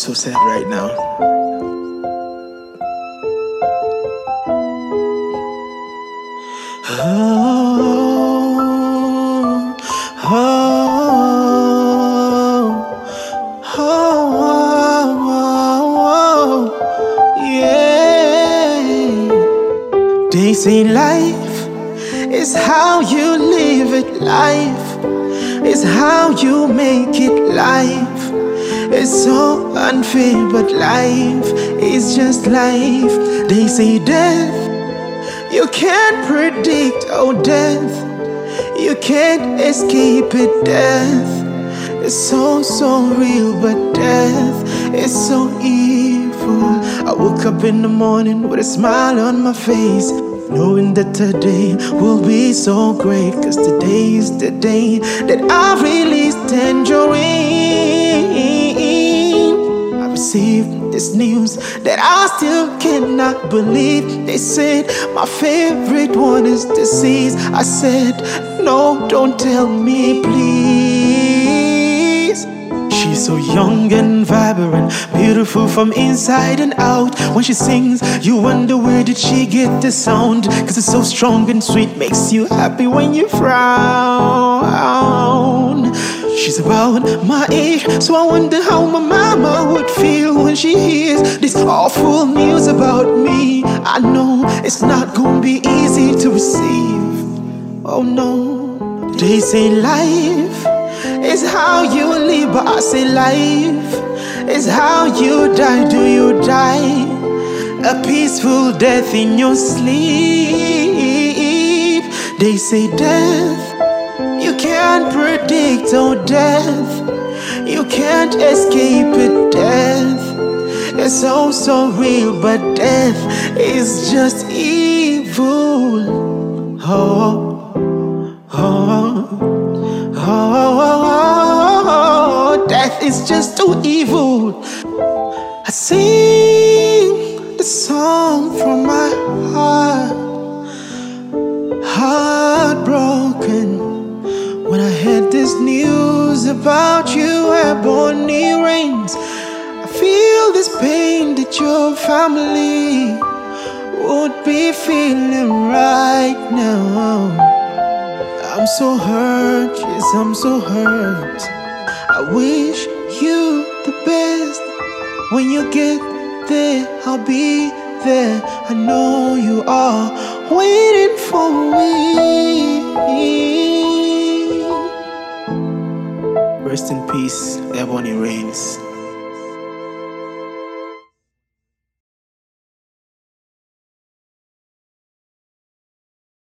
so sad right now. Oh, oh, oh, yeah. They say life is how you live it. Life is how you make it. Life is so unfair, but life is just life. They say death. You can't predict, oh death. You can't escape it, death. It's so, so real, but death is so evil. I woke up in the morning with a smile on my face. Knowing that today will be so great. Cause today is the day that I release tangerine. Received this news that I still cannot believe. They said my favorite one is deceased. I said, No, don't tell me, please. She's so young and vibrant, beautiful from inside and out. When she sings, you wonder where did she get the sound? Cause it's so strong and sweet, makes you happy when you frown. About my age, so I wonder how my mama would feel when she hears this awful news about me. I know it's not gonna be easy to receive. Oh no. They say life is how you live, but I say life is how you die. Do you die a peaceful death in your sleep? They say death can't predict, oh death. You can't escape it, death. It's so, so real, but death is just evil. Oh, oh, oh, oh, death is just too evil. I sing the song from my heart, about you, Ebony Reigns, I feel this pain that your family would be feeling right now. I'm so hurt, yes, I'm so hurt. I wish you the best. When you get there, I'll be there. I know you are waiting for me. Rest in peace, Ebony Reigns.